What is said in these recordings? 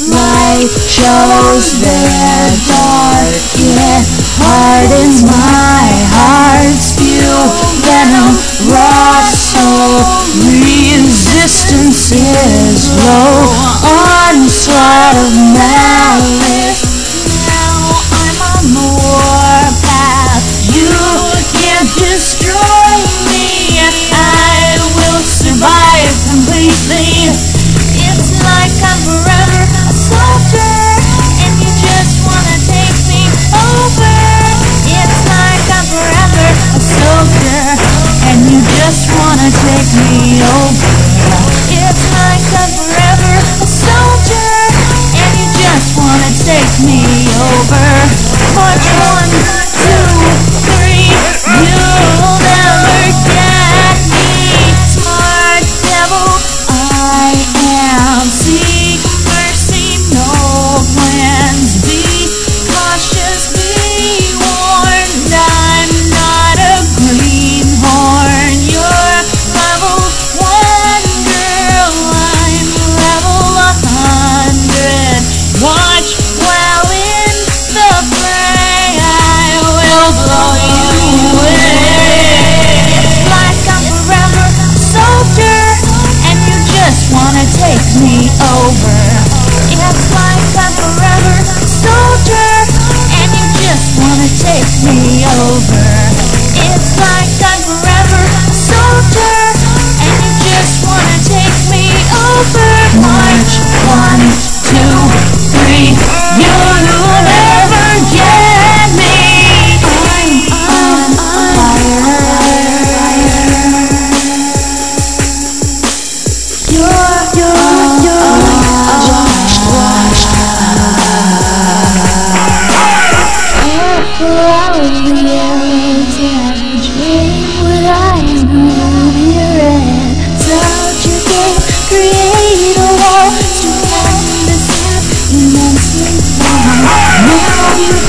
Light shows their dark, yet hardens my heart's view. Venom rots all resistance is low. make me over It's nice I'm forever a soldier And you just wanna take me over.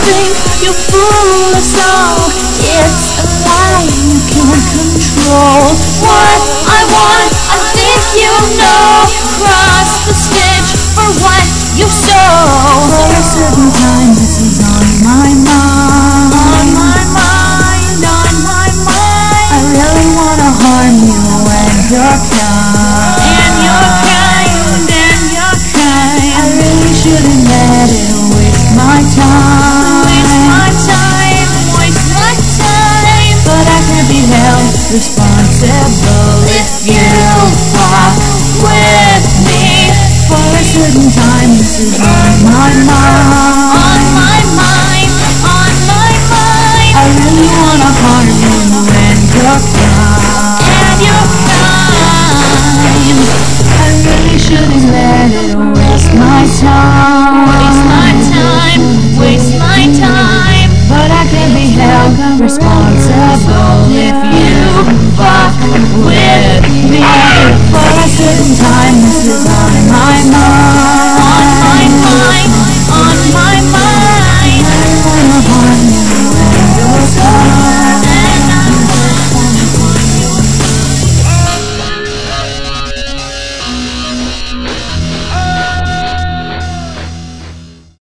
think you fool full of song It's a lie you can't control. What I want, I think you know. Cry certain time. This is on my mind. On my mind. On my mind. I really wanna party and you're fine. And you're. I really shouldn't let it waste my time.